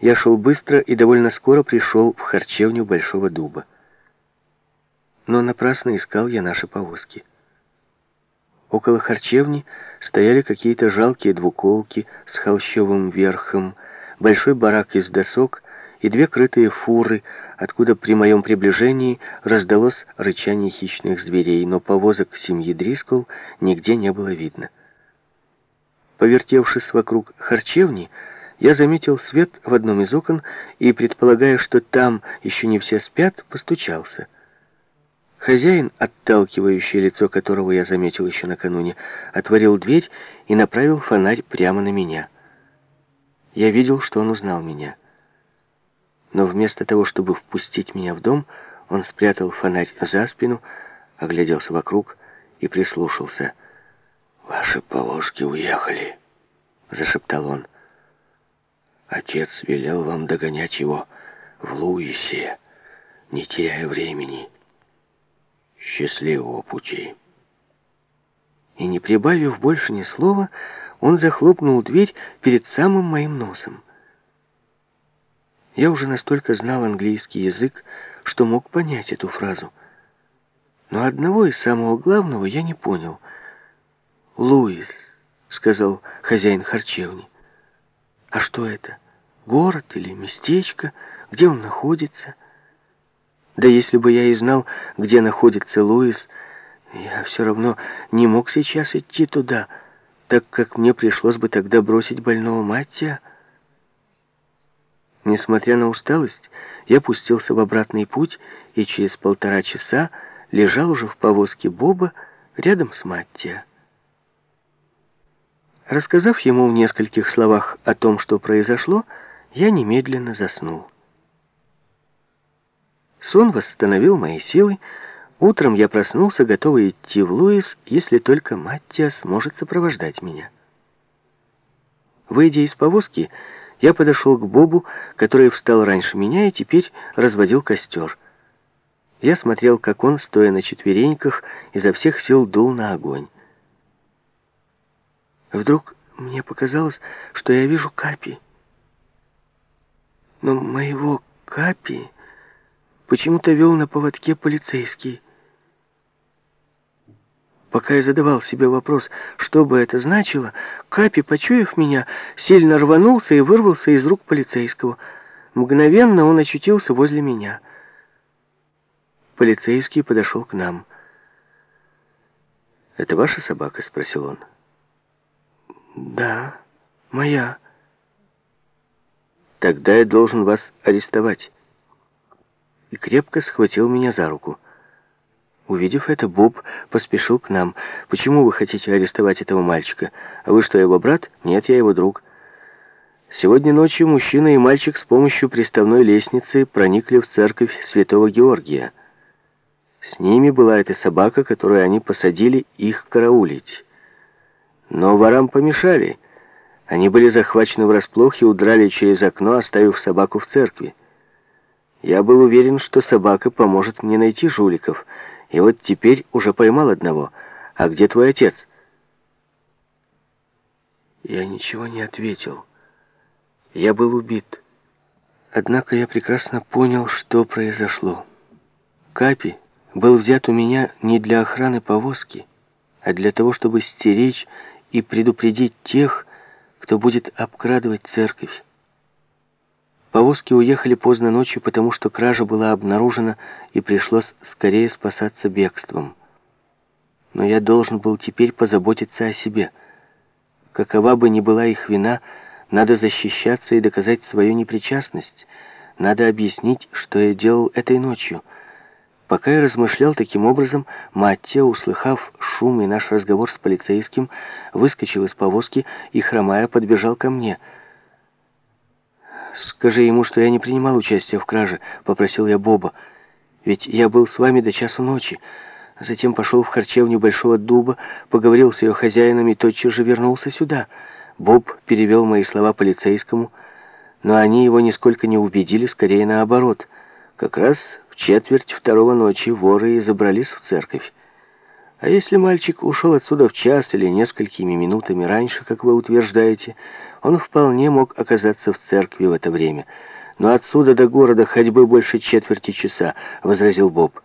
я шел быстро и довольно скоро пришел в харчевню Большого Дуба. Но напрасно искал я наши повозки. Около харчевни стояли какие-то жалкие двуколки с холщовым верхом, большой барак из досок и две крытые фуры, откуда при моем приближении раздалось рычание хищных зверей, но повозок семьи Дрискл нигде не было видно. Повертевшись вокруг харчевни, я заметил свет в одном из окон и, предполагая, что там еще не все спят, постучался. Хозяин, отталкивающее лицо которого я заметил еще накануне, отворил дверь и направил фонарь прямо на меня. Я видел, что он узнал меня. Но вместо того, чтобы впустить меня в дом, он спрятал фонарь за спину, огляделся вокруг и прислушался. «Ваши повозки уехали», — зашептал он. Отец велел вам догонять его в Луисе, не теряя времени. Счастливого пути. И не прибавив больше ни слова, он захлопнул дверь перед самым моим носом. Я уже настолько знал английский язык, что мог понять эту фразу. Но одного из самого главного я не понял. «Луис», — сказал хозяин харчевни. А что это? Город или местечко? Где он находится? Да если бы я и знал, где находится Луис, я все равно не мог сейчас идти туда, так как мне пришлось бы тогда бросить больного Маттия. Несмотря на усталость, я пустился в обратный путь и через полтора часа лежал уже в повозке Боба рядом с Маттия. Рассказав ему в нескольких словах о том, что произошло, я немедленно заснул. Сон восстановил мои силы. Утром я проснулся, готовый идти в Луис, если только Маттия сможет сопровождать меня. Выйдя из повозки, я подошел к Бобу, который встал раньше меня и теперь разводил костер. Я смотрел, как он, стоя на четвереньках, изо всех сил дул на огонь. Вдруг мне показалось, что я вижу Капи. Но моего Капи почему-то вел на поводке полицейский. Пока я задавал себе вопрос, что бы это значило, Капи, почуяв меня, сильно рванулся и вырвался из рук полицейского. Мгновенно он очутился возле меня. Полицейский подошел к нам. «Это ваша собака?» — спросил он. «Да, моя». «Тогда я должен вас арестовать». И крепко схватил меня за руку. Увидев это, Боб поспешил к нам. «Почему вы хотите арестовать этого мальчика? А вы что, его брат? Нет, я его друг». Сегодня ночью мужчина и мальчик с помощью приставной лестницы проникли в церковь святого Георгия. С ними была эта собака, которую они посадили их караулить. Но ворам помешали. Они были захвачены врасплох и удрали через окно, оставив собаку в церкви. Я был уверен, что собака поможет мне найти жуликов, и вот теперь уже поймал одного. А где твой отец? Я ничего не ответил. Я был убит. Однако я прекрасно понял, что произошло. Капи был взят у меня не для охраны повозки, а для того, чтобы стеречь и предупредить тех, кто будет обкрадывать церковь. Повозки уехали поздно ночью, потому что кража была обнаружена и пришлось скорее спасаться бегством. Но я должен был теперь позаботиться о себе. Какова бы ни была их вина, надо защищаться и доказать свою непричастность. Надо объяснить, что я делал этой ночью — Пока я размышлял таким образом, Маттео, услыхав шум и наш разговор с полицейским, выскочил из повозки и, хромая, подбежал ко мне. «Скажи ему, что я не принимал участия в краже», — попросил я Боба. «Ведь я был с вами до часу ночи». Затем пошел в харчевню Большого Дуба, поговорил с ее хозяином и тотчас же вернулся сюда. Боб перевел мои слова полицейскому, но они его нисколько не убедили, скорее наоборот. Как раз четверть второго ночи воры и забрались в церковь. А если мальчик ушел отсюда в час или несколькими минутами раньше, как вы утверждаете, Он вполне мог оказаться в церкви в это время. «Но отсюда до города ходьбы больше четверти часа», — возразил Боб.